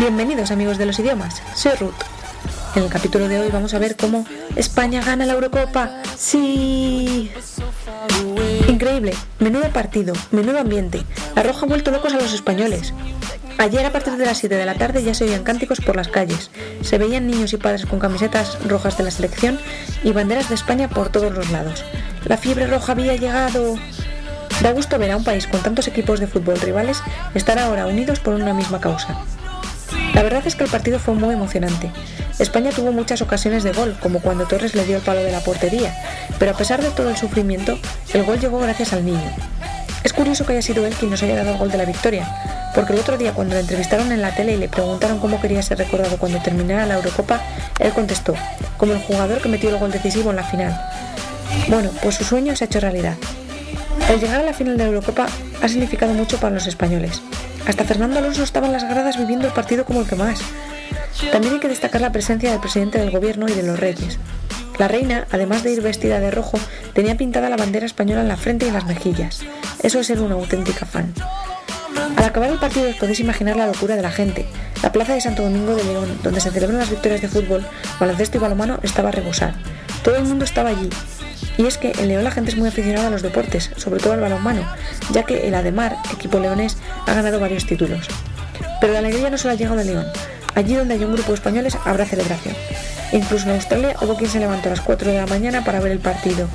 Bienvenidos amigos de los idiomas, soy Ruth. En el capítulo de hoy vamos a ver cómo España gana la Eurocopa. ¡Sí! Increíble, menudo partido, menudo ambiente. La Roja ha vuelto locos a los españoles. Ayer a partir de las 7 de la tarde ya se oían cánticos por las calles. Se veían niños y padres con camisetas rojas de la selección y banderas de España por todos los lados. La fiebre roja había llegado. Da gusto ver a un país con tantos equipos de fútbol rivales estar ahora unidos por una misma causa. La verdad es que el partido fue muy emocionante. España tuvo muchas ocasiones de gol, como cuando Torres le dio el palo de la portería, pero a pesar de todo el sufrimiento, el gol llegó gracias al niño. Es curioso que haya sido él quien nos haya dado el gol de la victoria, porque el otro día cuando le entrevistaron en la tele y le preguntaron cómo quería ser recordado cuando terminara la Eurocopa, él contestó, como el jugador que metió el gol decisivo en la final. Bueno, pues su sueño se ha hecho realidad. El llegar a la final de la Eurocopa ha significado mucho para los españoles. Hasta Fernando Alonso estaba en las gradas viviendo el partido como el que más. También hay que destacar la presencia del presidente del gobierno y de los reyes. La reina, además de ir vestida de rojo, tenía pintada la bandera española en la frente y en las mejillas. Eso es ser una auténtica fan. Al acabar el partido os podéis imaginar la locura de la gente. La plaza de Santo Domingo de León, donde se celebran las victorias de fútbol, baloncesto y balonmano, estaba a rebosar. Todo el mundo estaba allí. Y es que en León la gente es muy aficionada a los deportes, sobre todo al balonmano, ya que el Ademar, equipo leonés, ha ganado varios títulos. Pero la alegría no solo ha llegado a León. Allí donde hay un grupo de españoles habrá celebración. incluso en Australia hubo quien se levantó a las 4 de la mañana para ver el partido.